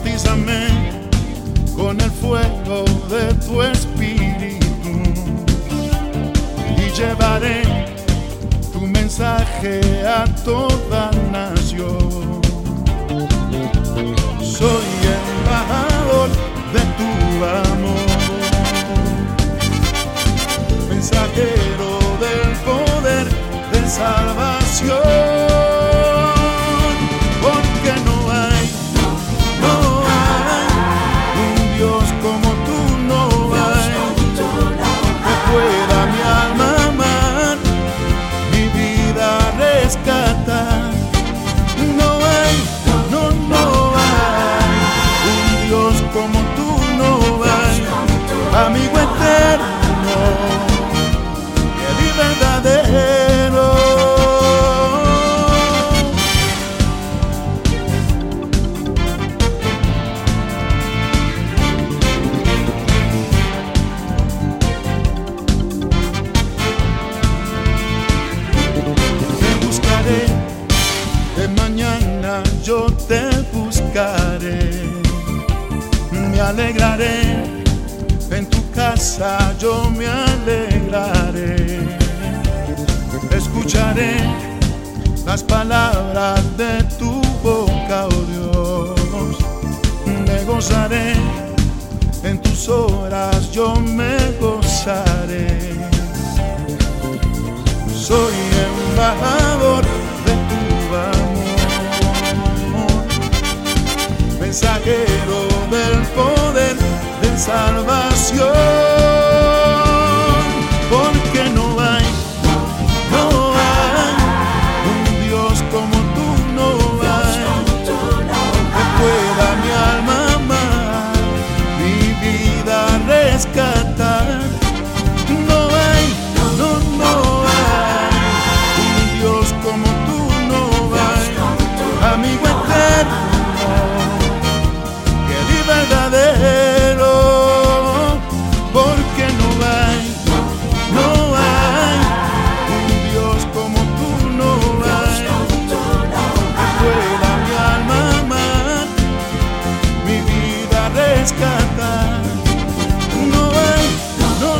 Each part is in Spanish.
bautízame con el fuego de tu espíritu y llevaré tu mensaje a toda nación. Soy me alegraré, en tu casa yo me alegraré. Escucharé las palabras de tu boca, oh Dios. Me gozaré, en tus horas yo me gozaré. salvar.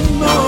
no.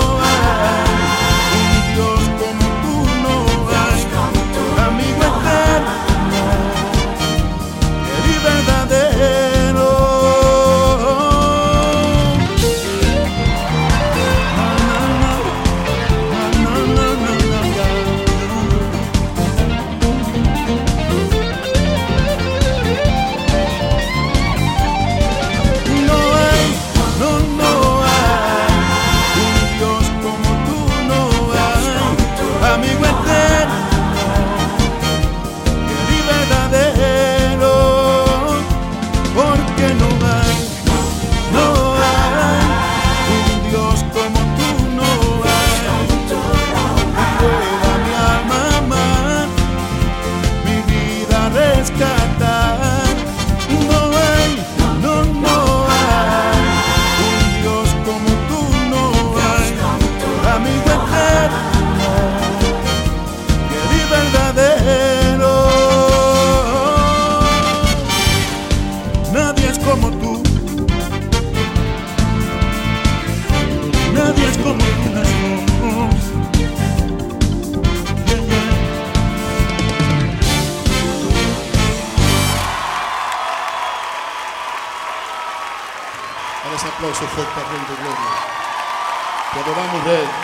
odias como tú las Ese aplauso fue Gloria. Te adoramos, Rey.